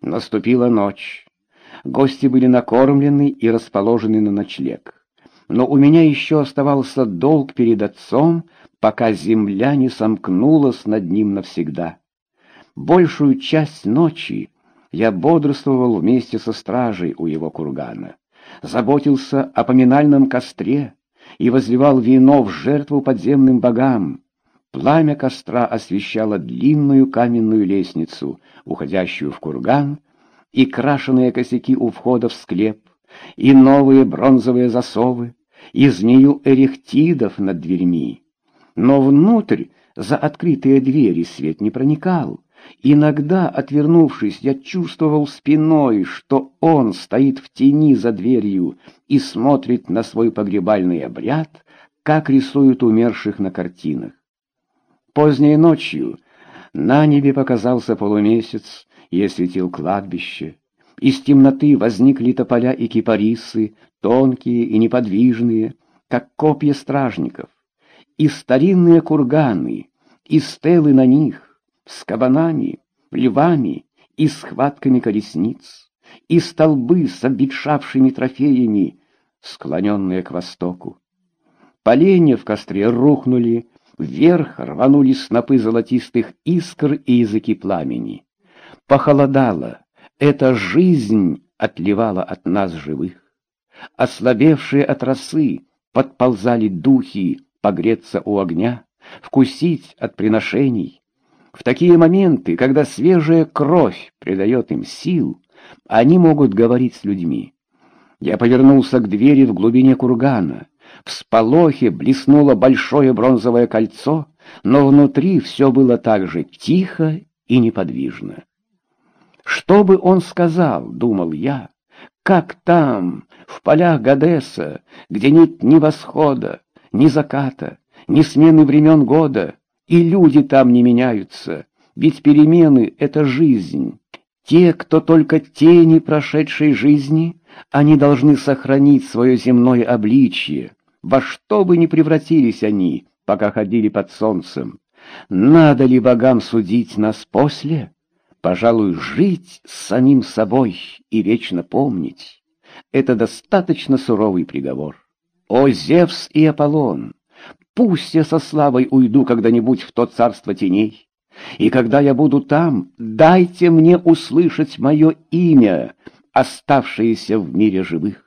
Наступила ночь. Гости были накормлены и расположены на ночлег. Но у меня еще оставался долг перед отцом, пока земля не сомкнулась над ним навсегда. Большую часть ночи я бодрствовал вместе со стражей у его кургана, заботился о поминальном костре и возливал вино в жертву подземным богам. Пламя костра освещало длинную каменную лестницу, уходящую в курган, и крашеные косяки у входа в склеп, и новые бронзовые засовы, и змею эрехтидов над дверьми. Но внутрь за открытые двери свет не проникал. Иногда, отвернувшись, я чувствовал спиной, что он стоит в тени за дверью и смотрит на свой погребальный обряд, как рисуют умерших на картинах. Поздней ночью на небе показался полумесяц и осветил кладбище. Из темноты возникли тополя и кипарисы, тонкие и неподвижные, как копья стражников, и старинные курганы, и стелы на них, с кабанами, львами и схватками колесниц, и столбы с обветшавшими трофеями, склоненные к востоку. Поленья в костре рухнули, вверх рванули снопы золотистых искр и языки пламени. Похолодало, эта жизнь отливала от нас живых. Ослабевшие от росы подползали духи погреться у огня, вкусить от приношений. В такие моменты, когда свежая кровь придает им сил, они могут говорить с людьми. Я повернулся к двери в глубине кургана. В сполохе блеснуло большое бронзовое кольцо, но внутри все было так же тихо и неподвижно. Что бы он сказал, думал я, как там, в полях Гадеса, где нет ни восхода, ни заката, ни смены времен года, и люди там не меняются, ведь перемены — это жизнь. Те, кто только тени прошедшей жизни, они должны сохранить свое земное обличье, во что бы ни превратились они, пока ходили под солнцем. Надо ли богам судить нас после? Пожалуй, жить с самим собой и вечно помнить — это достаточно суровый приговор. О, Зевс и Аполлон! Пусть я со славой уйду когда-нибудь в то царство теней, и когда я буду там, дайте мне услышать мое имя, оставшееся в мире живых.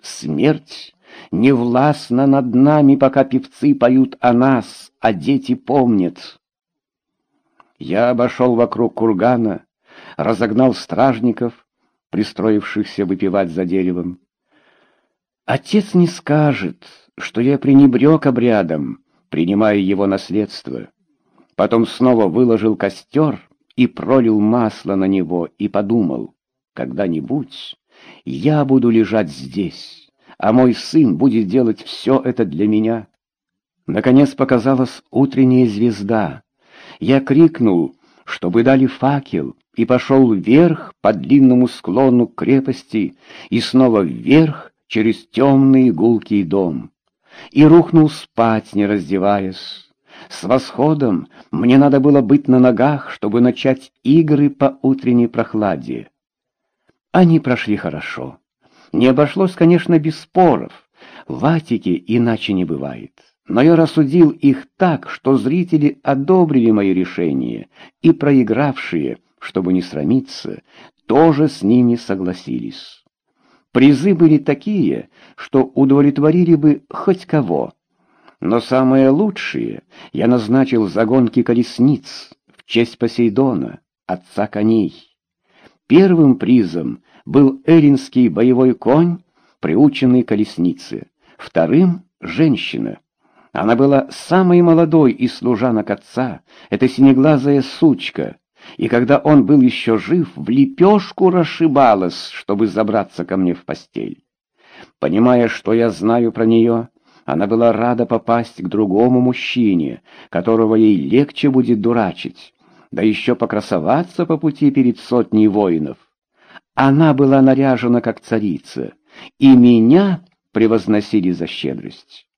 Смерть не властна над нами, пока певцы поют о нас, а дети помнят. Я обошел вокруг кургана, разогнал стражников, пристроившихся выпивать за деревом. Отец не скажет, что я пренебрег обрядом, принимая его наследство. Потом снова выложил костер и пролил масло на него и подумал, когда-нибудь я буду лежать здесь, а мой сын будет делать все это для меня. Наконец показалась утренняя звезда. Я крикнул, чтобы дали факел, и пошел вверх по длинному склону крепости и снова вверх через темный гулкий дом, и рухнул спать, не раздеваясь. С восходом мне надо было быть на ногах, чтобы начать игры по утренней прохладе. Они прошли хорошо. Не обошлось, конечно, без споров. В Атике иначе не бывает. Но я рассудил их так, что зрители одобрили мои решения, и проигравшие, чтобы не срамиться, тоже с ними согласились. Призы были такие, что удовлетворили бы хоть кого. Но самые лучшие я назначил за гонки колесниц в честь Посейдона, отца коней. Первым призом был эллинский боевой конь, приученный колеснице. Вторым — женщина. Она была самой молодой из служанок отца, эта синеглазая сучка, и когда он был еще жив, в лепешку расшибалась, чтобы забраться ко мне в постель. Понимая, что я знаю про нее, она была рада попасть к другому мужчине, которого ей легче будет дурачить, да еще покрасоваться по пути перед сотней воинов. Она была наряжена как царица, и меня превозносили за щедрость.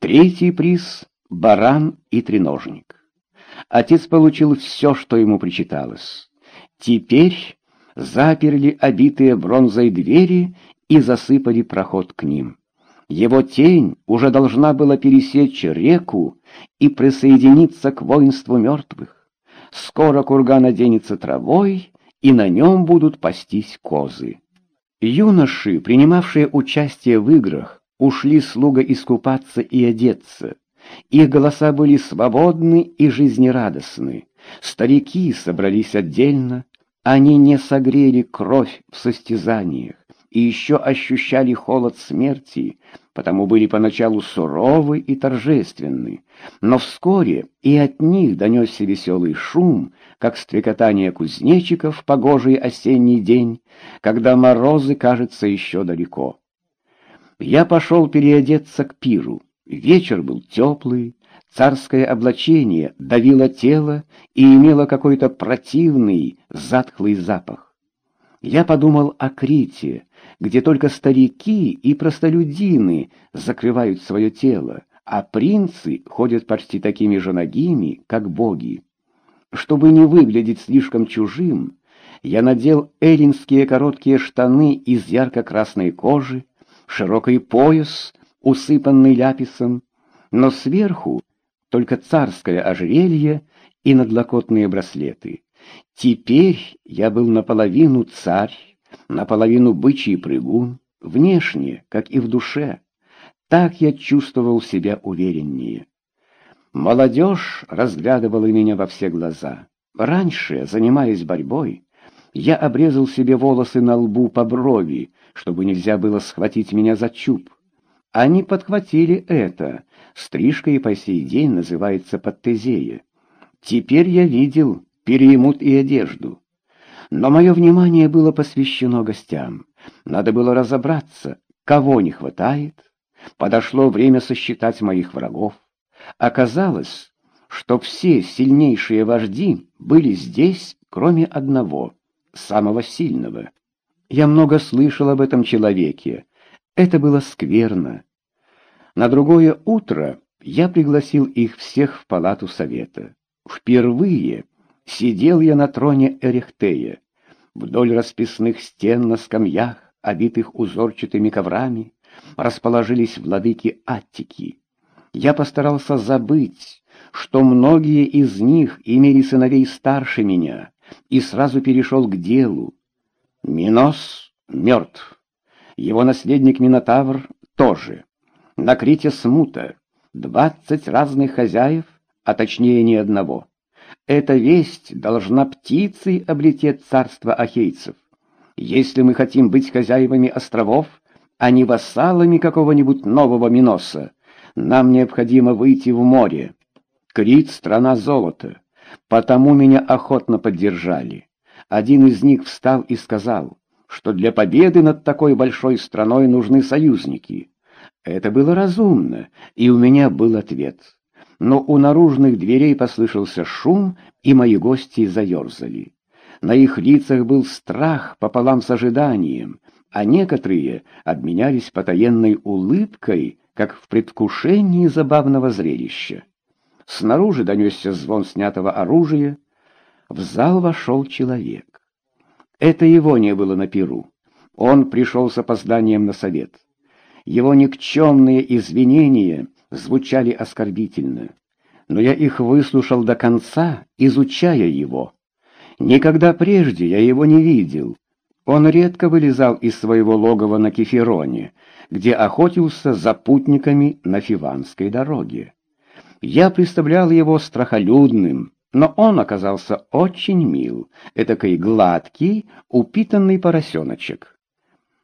Третий приз — баран и треножник. Отец получил все, что ему причиталось. Теперь заперли обитые бронзой двери и засыпали проход к ним. Его тень уже должна была пересечь реку и присоединиться к воинству мертвых. Скоро курган оденется травой, и на нем будут пастись козы. Юноши, принимавшие участие в играх, ушли слуга искупаться и одеться. Их голоса были свободны и жизнерадостны. Старики собрались отдельно, они не согрели кровь в состязаниях и еще ощущали холод смерти, потому были поначалу суровы и торжественны. Но вскоре и от них донесся веселый шум, как стрекотание кузнечиков в погожий осенний день, когда морозы, кажется, еще далеко. Я пошел переодеться к пиру. Вечер был теплый, царское облачение давило тело и имело какой-то противный, затхлый запах. Я подумал о Крите, где только старики и простолюдины закрывают свое тело, а принцы ходят почти такими же ногими, как боги. Чтобы не выглядеть слишком чужим, я надел эллинские короткие штаны из ярко-красной кожи, широкий пояс, усыпанный ляписом, но сверху только царское ожерелье и надлокотные браслеты. Теперь я был наполовину царь, наполовину бычий прыгун, внешне, как и в душе. Так я чувствовал себя увереннее. Молодежь разглядывала меня во все глаза. Раньше, занимаясь борьбой, я обрезал себе волосы на лбу по брови, чтобы нельзя было схватить меня за чуб. Они подхватили это. Стрижка и по сей день называется подтезея. Теперь я видел, переймут и одежду. Но мое внимание было посвящено гостям. Надо было разобраться, кого не хватает. Подошло время сосчитать моих врагов. Оказалось, что все сильнейшие вожди были здесь, кроме одного, самого сильного. Я много слышал об этом человеке. Это было скверно. На другое утро я пригласил их всех в палату совета. Впервые сидел я на троне Эрехтея. Вдоль расписных стен на скамьях, обитых узорчатыми коврами, расположились владыки Аттики. Я постарался забыть, что многие из них имели сыновей старше меня, и сразу перешел к делу. Минос мертв. Его наследник Минотавр тоже. На Крите смута. Двадцать разных хозяев, а точнее ни одного. Эта весть должна птицей облететь царство ахейцев. Если мы хотим быть хозяевами островов, а не вассалами какого-нибудь нового Миноса, нам необходимо выйти в море. Крит — страна золота, потому меня охотно поддержали. Один из них встал и сказал, что для победы над такой большой страной нужны союзники. Это было разумно, и у меня был ответ. Но у наружных дверей послышался шум, и мои гости заерзали. На их лицах был страх пополам с ожиданием, а некоторые обменялись потаенной улыбкой, как в предвкушении забавного зрелища. Снаружи донесся звон снятого оружия. В зал вошел человек. Это его не было на перу. Он пришел с опозданием на совет. Его никчемные извинения звучали оскорбительно, но я их выслушал до конца, изучая его. Никогда прежде я его не видел. Он редко вылезал из своего логова на Кефероне, где охотился за путниками на Фиванской дороге. Я представлял его страхолюдным, но он оказался очень мил, этакой гладкий, упитанный поросеночек.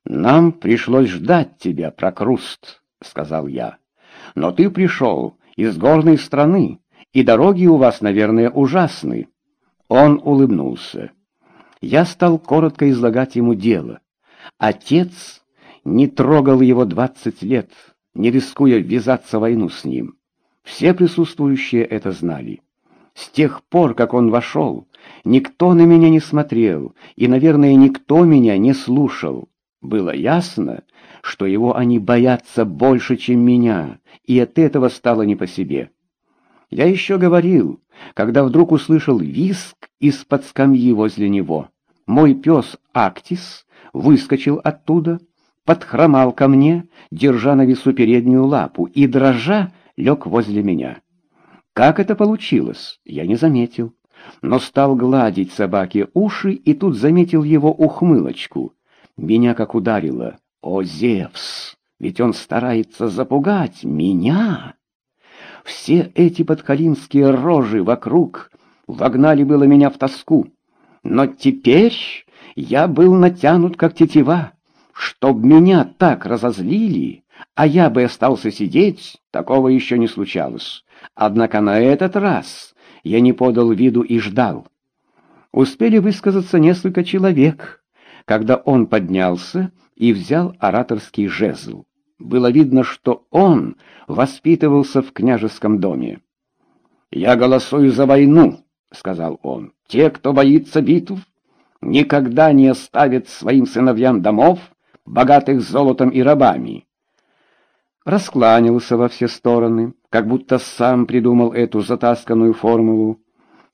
«Нам пришлось ждать тебя, Прокруст», — сказал я. «Но ты пришел из горной страны, и дороги у вас, наверное, ужасны». Он улыбнулся. Я стал коротко излагать ему дело. Отец не трогал его двадцать лет, не рискуя ввязаться в войну с ним. Все присутствующие это знали. С тех пор, как он вошел, никто на меня не смотрел, и, наверное, никто меня не слушал. Было ясно, что его они боятся больше, чем меня, и от этого стало не по себе. Я еще говорил, когда вдруг услышал виск из-под скамьи возле него. Мой пес Актис выскочил оттуда, подхромал ко мне, держа на весу переднюю лапу, и, дрожа, лег возле меня. Как это получилось, я не заметил, но стал гладить собаке уши и тут заметил его ухмылочку. Меня как ударило. О, Зевс! Ведь он старается запугать меня! Все эти подхалимские рожи вокруг вогнали было меня в тоску. Но теперь я был натянут, как тетива. Чтоб меня так разозлили, а я бы остался сидеть, такого еще не случалось. Однако на этот раз я не подал виду и ждал. Успели высказаться несколько человек, когда он поднялся и взял ораторский жезл. Было видно, что он воспитывался в княжеском доме. «Я голосую за войну», — сказал он. «Те, кто боится битв, никогда не оставят своим сыновьям домов, богатых золотом и рабами». Раскланялся во все стороны, как будто сам придумал эту затасканную формулу.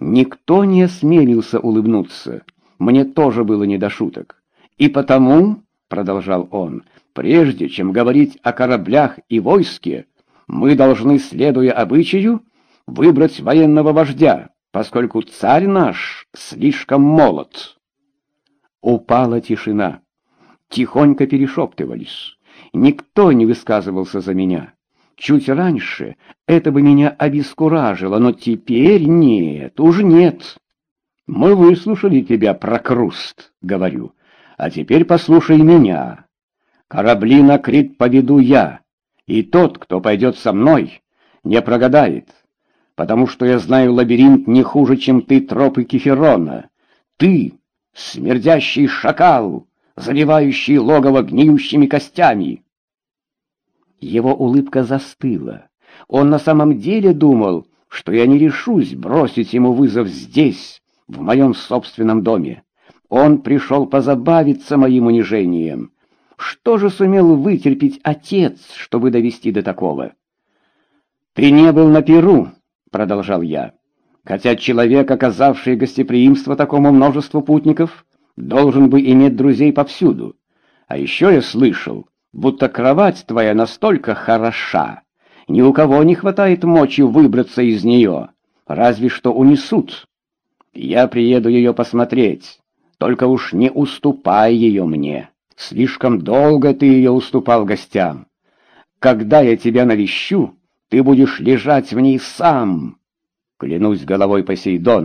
Никто не осмелился улыбнуться. Мне тоже было не до шуток. И потому, — продолжал он, — прежде чем говорить о кораблях и войске, мы должны, следуя обычаю, выбрать военного вождя, поскольку царь наш слишком молод. Упала тишина. Тихонько перешептывались. Никто не высказывался за меня. Чуть раньше это бы меня обескуражило, но теперь нет, уж нет. Мы выслушали тебя, прокруст, говорю, а теперь послушай меня. Корабли на Крит поведу я, и тот, кто пойдет со мной, не прогадает, потому что я знаю лабиринт не хуже, чем ты тропы Кеферона. Ты — смердящий шакал, заливающий логово гниющими костями. Его улыбка застыла. Он на самом деле думал, что я не решусь бросить ему вызов здесь, в моем собственном доме. Он пришел позабавиться моим унижением. Что же сумел вытерпеть отец, чтобы довести до такого? «Ты не был на Перу», — продолжал я, «хотя человек, оказавший гостеприимство такому множеству путников, должен бы иметь друзей повсюду. А еще я слышал, будто кровать твоя настолько хороша, ни у кого не хватает мочи выбраться из нее, разве что унесут. Я приеду ее посмотреть, только уж не уступай ее мне. Слишком долго ты ее уступал гостям. Когда я тебя навещу, ты будешь лежать в ней сам. Клянусь головой Посейдон.